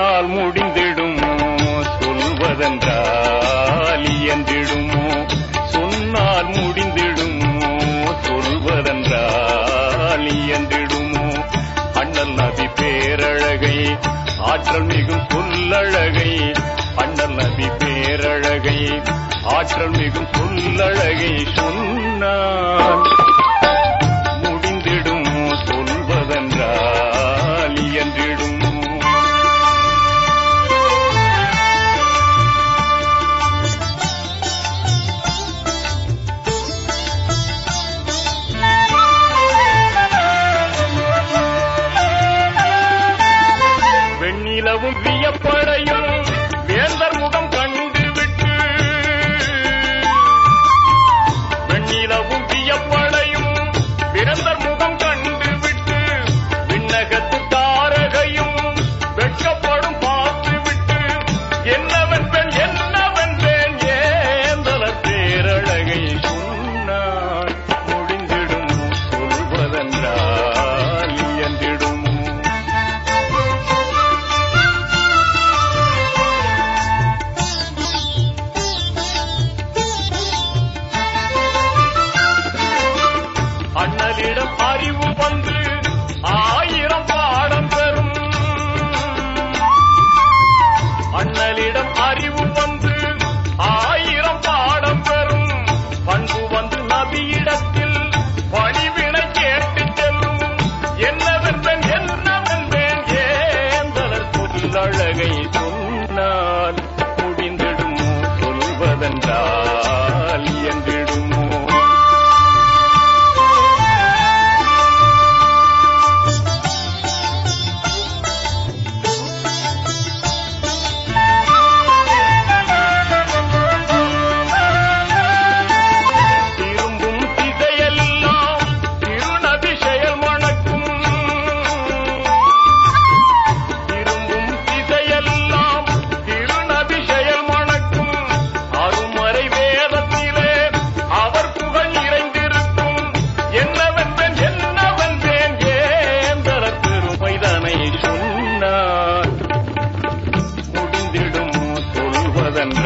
சொன்னால் முடிந்திடுமோ? சொல்வதென்றால் இயந்திடுமோ சொன்னால் முடிந்திடுமோ? சொல்வதென்றால் இயந்திடுமோ அண்ணல் நதி பேரழகை ஆற்றல் மிகும் சொல்லழகை அண்ணல் நதி பேரழகை ஆற்றல் மிகும் சொல்லழகை சொன்னால் நிலவும் வியப்படையும் வேந்தர் முகம் கண்டு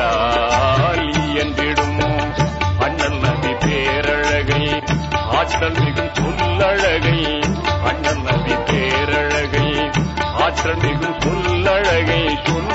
கண்டால் இயன்றிடும் அண்ணன் நதி பேரழகை ஆற்றல் மிகும் சொல்லழகை அண்ணன் நதி பேரழகை ஆற்றல் மிகும் சொல்லழகை சொல்